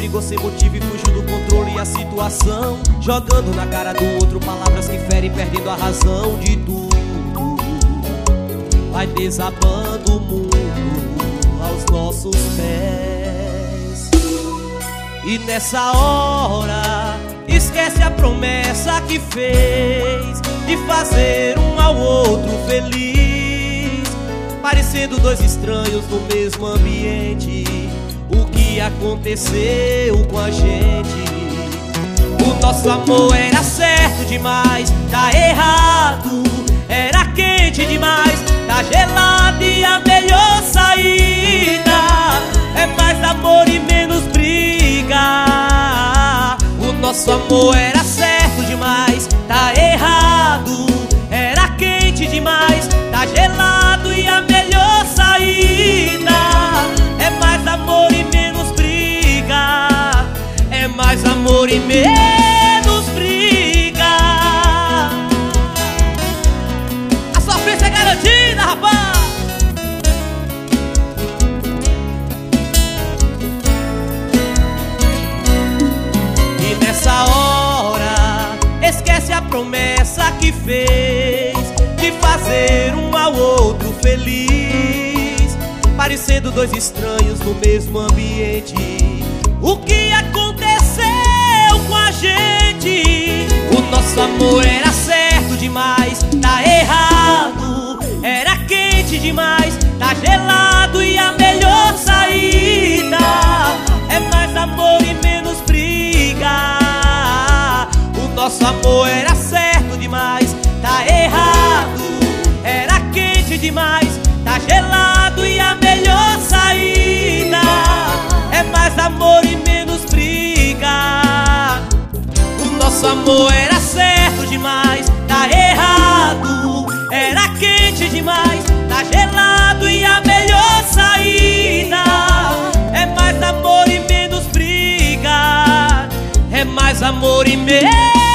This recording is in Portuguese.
brigou sem motivo e fugiu do controle e a situação. Jogando na cara do outro palavras que ferem, perdendo a razão de tudo. Vai desabando o mundo aos nossos pés. E nessa hora esquece a promessa que fez De fazer um ao outro feliz. Parecendo dois estranhos no mesmo ambiente que aconteceu com a gente. O nosso amor era certo demais, tá errado. Era quente demais, tá gelado e a melhor saída É mais amor e menos briga. O nosso amor era amor e menos briga. A sua frente é garantida, rapaz. E nessa hora esquece a promessa que fez de fazer um ao outro feliz, parecendo dois estranhos no mesmo ambiente. O que amor era certo demais, tá errado. Era quente demais, tá gelado e a melhor saída é mais amor e menos briga. O nosso amor era certo demais, tá errado. Era quente demais, tá gelado e a melhor saída é mais amor e menos nosso amor era certo demais, tá errado. Era quente demais, tá gelado e a melhor saída é mais amor e menos briga. É mais amor e menos